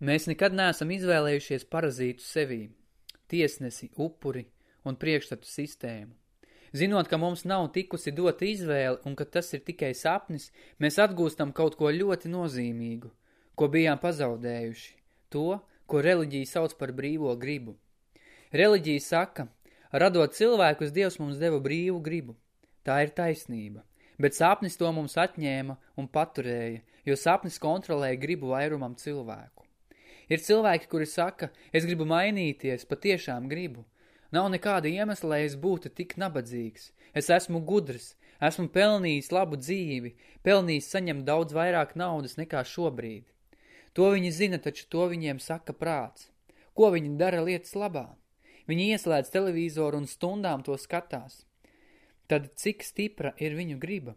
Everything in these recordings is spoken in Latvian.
Mēs nekad neesam izvēlējušies parazītu sevī, tiesnesi, upuri un priekšstatu sistēmu. Zinot, ka mums nav tikusi dota izvēle un ka tas ir tikai sapnis, mēs atgūstam kaut ko ļoti nozīmīgu, ko bijām pazaudējuši, to, ko reliģija sauc par brīvo gribu. Reliģija saka, radot cilvēkus, Dievs mums deva brīvu gribu. Tā ir taisnība, bet sapnis to mums atņēma un paturēja, jo sapnis kontrolēja gribu vairumam cilvēku. Ir cilvēki, kuri saka, es gribu mainīties, patiešām gribu. Nav nekāda iemesla, lai es būtu tik nabadzīgs. Es esmu gudrs, esmu pelnījis labu dzīvi, pelnījis saņemt daudz vairāk naudas nekā šobrīd. To viņi zina, taču to viņiem saka prāts. Ko viņi dara lietas labā? Viņi ieslēdz televizoru un stundām to skatās. Tad cik stipra ir viņu griba?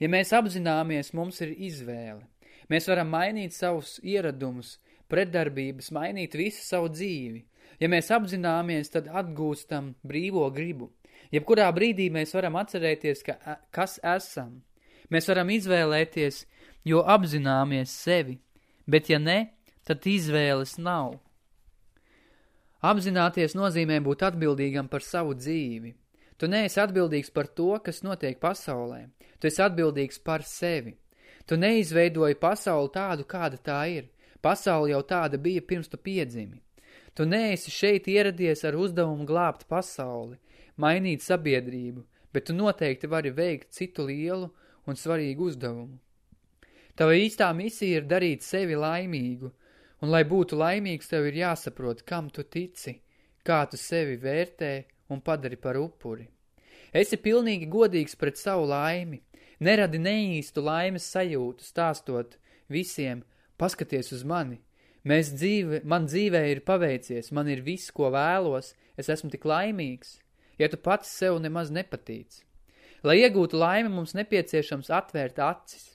Ja mēs apzināmies, mums ir izvēle. Mēs varam mainīt savus ieradumus, pretdarbības mainīt visu savu dzīvi. Ja mēs apzināmies, tad atgūstam brīvo gribu. Jebkurā brīdī mēs varam atcerēties, ka, kas esam. Mēs varam izvēlēties, jo apzināmies sevi, bet ja ne, tad izvēles nav. Apzināties nozīmē būt atbildīgam par savu dzīvi. Tu neesi atbildīgs par to, kas notiek pasaulē. Tu esi atbildīgs par sevi. Tu neizveidoji pasauli tādu, kāda tā ir. Pasauli jau tāda bija pirms tu piedzimi. Tu neesi šeit ieradies ar uzdevumu glābt pasauli, mainīt sabiedrību, bet tu noteikti vari veikt citu lielu un svarīgu uzdevumu. Tava īstā misija ir darīt sevi laimīgu, un lai būtu laimīgs, tev ir jāsaprot, kam tu tici, kā tu sevi vērtē un padari par upuri. Esi pilnīgi godīgs pret savu laimi, neradi neīstu laimes sajūtu, stāstot visiem, Paskaties uz mani. Mēs dzīve, man dzīvē ir paveicies, man ir viss, ko vēlos, es esmu tik laimīgs, ja tu pats sev nemaz nepatīc. Lai iegūtu laimi, mums nepieciešams atvērt acis,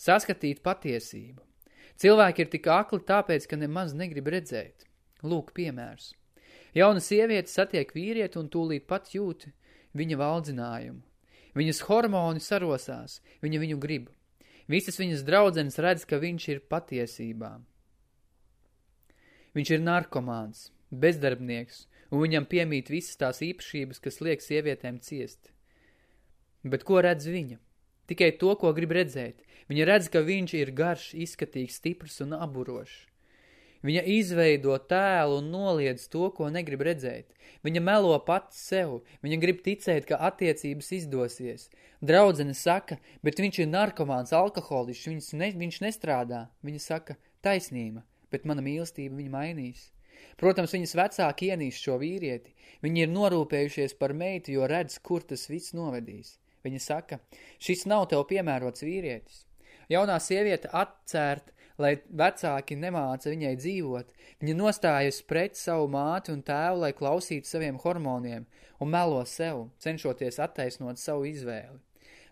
saskatīt patiesību. Cilvēki ir tik akli tāpēc, ka nemaz negrib redzēt. Lūk, piemērs. Jauna sieviete satiek vīrieti un tūlīt pat jūt viņa valdzinājumu. Viņas hormoni sarosās, viņa viņu grib. Visas viņas draudzenes redz, ka viņš ir patiesībā. Viņš ir narkomāns, bezdarbnieks, un viņam piemīt visas tās īpašības, kas liek sievietēm ciest. Bet ko redz viņa? Tikai to, ko grib redzēt. Viņa redz, ka viņš ir garš, izskatīgs, stiprs un aburošs. Viņa izveido tēlu un noliedz to, ko negrib redzēt. Viņa melo pats sev, viņa grib ticēt, ka attiecības izdosies. Draudzene saka, bet viņš ir narkomāns, alkoholišs, viņš, ne, viņš nestrādā. Viņa saka, taisnība, bet mana mīlestība viņa mainīs. Protams, viņas vecāki ienīst šo vīrieti. Viņi ir norūpējušies par meitu, jo redz, kur tas viss novedīs. Viņa saka, šis nav tev piemērots vīrietis. Jaunā sieviete atcērt lai vecāki nemāca viņai dzīvot, viņa nostājas pret savu māti un tēvu, lai klausītu saviem hormoniem un melo sev, cenšoties attaisnot savu izvēli.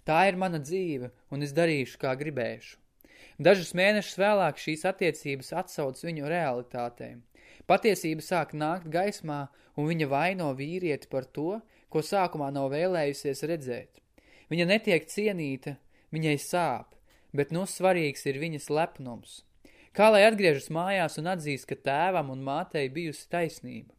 Tā ir mana dzīve, un es darīšu, kā gribēšu. Dažus mēnešus vēlāk šīs attiecības atsauc viņu realitātēm. Patiesība sāk nākt gaismā, un viņa vaino vīrieti par to, ko sākumā nav vēlējusies redzēt. Viņa netiek cienīta, viņai sāp, bet nu svarīgs ir viņas lepnums. Kā lai atgriežas mājās un atzīst, ka tēvam un mātei bijusi taisnība?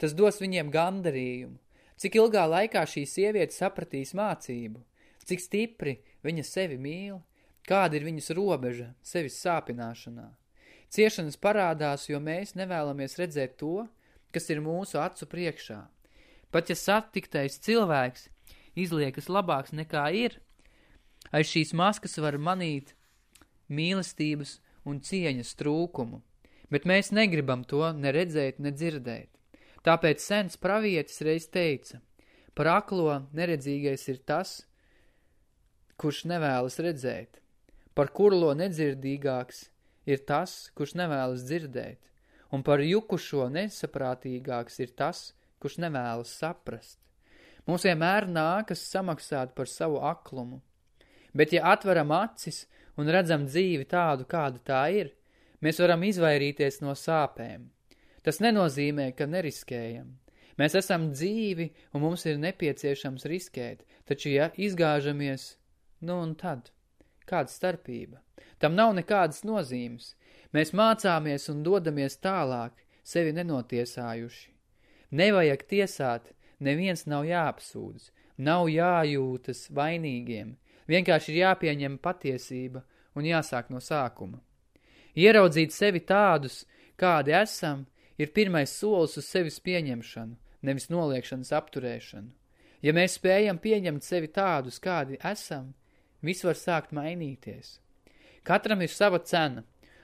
Tas dos viņiem gandarījumu. Cik ilgā laikā šī sieviete sapratīs mācību? Cik stipri viņa sevi mīl? Kāda ir viņas robeža sevis sāpināšanā? Ciešanas parādās, jo mēs nevēlamies redzēt to, kas ir mūsu acu priekšā. Pat ja satiktais cilvēks izliekas labāks nekā ir, Aiz šīs maskas var manīt mīlestības un cieņas trūkumu, bet mēs negribam to ne redzēt, ne dzirdēt. Tāpēc sens pravietis reiz teica, par aklo neredzīgais ir tas, kurš nevēlas redzēt, par kurlo nedzirdīgāks ir tas, kurš nevēlas dzirdēt, un par jukušo nesaprātīgāks ir tas, kurš nevēlas saprast. Mums vienmēr nākas samaksāt par savu aklumu, Bet ja atveram acis un redzam dzīvi tādu, kāda tā ir, mēs varam izvairīties no sāpēm. Tas nenozīmē, ka neriskējam. Mēs esam dzīvi un mums ir nepieciešams riskēt, taču ja izgāžamies, nu un tad, kāda starpība? Tam nav nekādas nozīmes. Mēs mācāmies un dodamies tālāk, sevi nenotiesājuši. Nevajag tiesāt, neviens nav jāapsūdz, nav jājūtas vainīgiem, vienkārši ir jāpieņem patiesība un jāsāk no sākuma. Ieraudzīt sevi tādus, kādi esam, ir pirmais solis uz sevis pieņemšanu, nevis noliekšanas apturēšanu. Ja mēs spējam pieņemt sevi tādus, kādi esam, viss var sākt mainīties. Katram ir sava cena,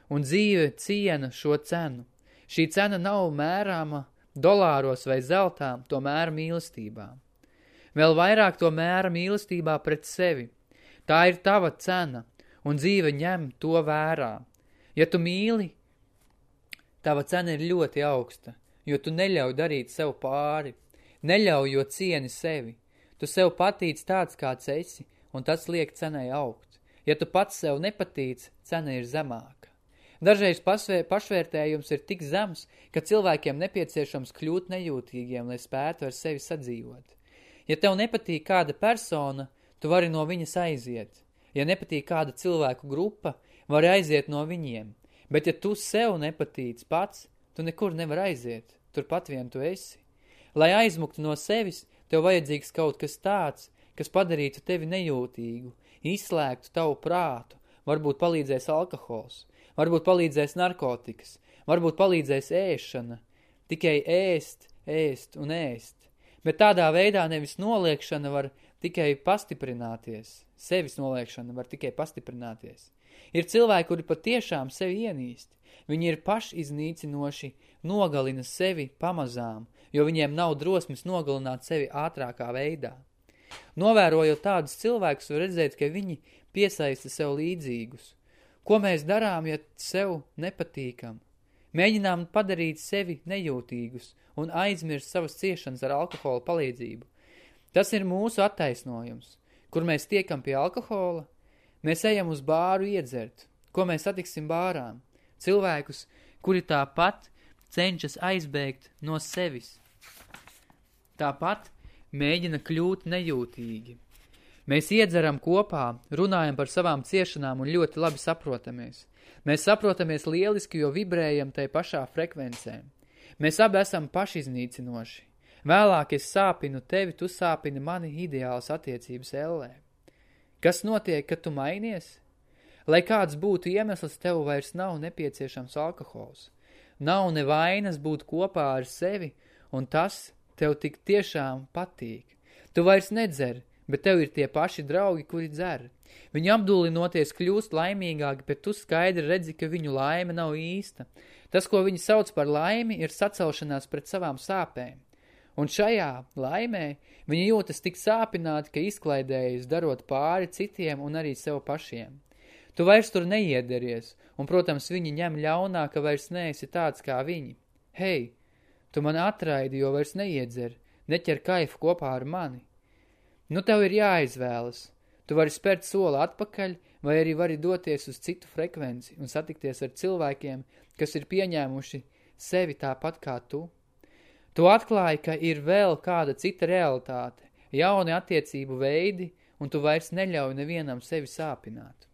un dzīve ciena šo cenu. Šī cena nav mērāma dolāros vai zeltām, to mēra mīlestībā. Vēl vairāk to mēra mīlestībā pret sevi. Tā ir tava cena, un dzīve ņem to vērā. Ja tu mīli, tava cena ir ļoti augsta, jo tu neļauj darīt sev pāri, neļauj, jo cieni sevi. Tu sev patīc tāds, kāds esi, un tas liek cenai augt. Ja tu pats sev nepatīc, cena ir zemāka. Dažreiz pasvē, pašvērtējums ir tik zems, ka cilvēkiem nepieciešams kļūt nejūtīgiem, lai spētu ar sevi sadzīvot. Ja tev nepatīk kāda persona, tu vari no viņas aiziet. Ja nepatīk kāda cilvēku grupa, vari aiziet no viņiem. Bet ja tu sev nepatīc pats, tu nekur nevar aiziet, turpat vien tu esi. Lai aizmuktu no sevis, tev vajadzīgs kaut kas tāds, kas padarītu tevi nejūtīgu, izslēgtu tavu prātu, varbūt palīdzēs alkohols. Varbūt palīdzēs narkotikas, varbūt palīdzēs ēšana. Tikai ēst, ēst un ēst. Bet tādā veidā nevis noliekšana var tikai pastiprināties. Sevis noliekšana var tikai pastiprināties. Ir cilvēki, kuri patiešām sevi ienīst. Viņi ir pašiznīcinoši, nogalina sevi pamazām, jo viņiem nav drosmes nogalināt sevi ātrākā veidā. Novērojot tādus cilvēkus, var redzēt, ka viņi piesaista sev līdzīgus. Ko mēs darām, ja sev nepatīkam? Mēģinām padarīt sevi nejūtīgus un aizmirst savas ciešanas ar alkohola palīdzību. Tas ir mūsu attaisnojums. Kur mēs tiekam pie alkohola? Mēs ejam uz bāru iedzert. Ko mēs satiksim bārām? Cilvēkus, kuri tāpat cenšas aizbēgt no sevis. Tāpat mēģina kļūt nejūtīgi. Mēs iedzeram kopā, runājam par savām ciešanām un ļoti labi saprotamies. Mēs saprotamies lieliski, jo vibrējam tai pašā frekvencē. Mēs abi esam pašiznīcinoši. Vēlāk es sāpinu tevi, tu sāpini mani ideāls attiecības ellē. Kas notiek, kad tu mainies? Lai kāds būtu iemesls, tev vairs nav nepieciešams alkohols. Nav nevainas būt kopā ar sevi, un tas tev tik tiešām patīk. Tu vairs nedzer, bet tev ir tie paši draugi, kuri dzer. Viņi apdulinoties kļūst laimīgāki, bet tu skaidri redzi, ka viņu laime nav īsta. Tas, ko viņi sauc par laimi, ir sacelšanās pret savām sāpēm. Un šajā laimē viņi jūtas tik sāpināti, ka izklaidējas darot pāri citiem un arī sev pašiem. Tu vairs tur neiederties, un, protams, viņi ņem ļaunā, ka vairs neesi tāds kā viņi. Hei, tu man atraidi, jo vairs neiedzer, neķer kaifu kopā ar mani. Nu tev ir jāizvēlas. Tu vari spērt soli atpakaļ, vai arī vari doties uz citu frekvenci un satikties ar cilvēkiem, kas ir pieņēmuši sevi tāpat kā tu. Tu atklāji, ka ir vēl kāda cita realitāte, jauni attiecību veidi, un tu vairs neļauj nevienam sevi sāpināt.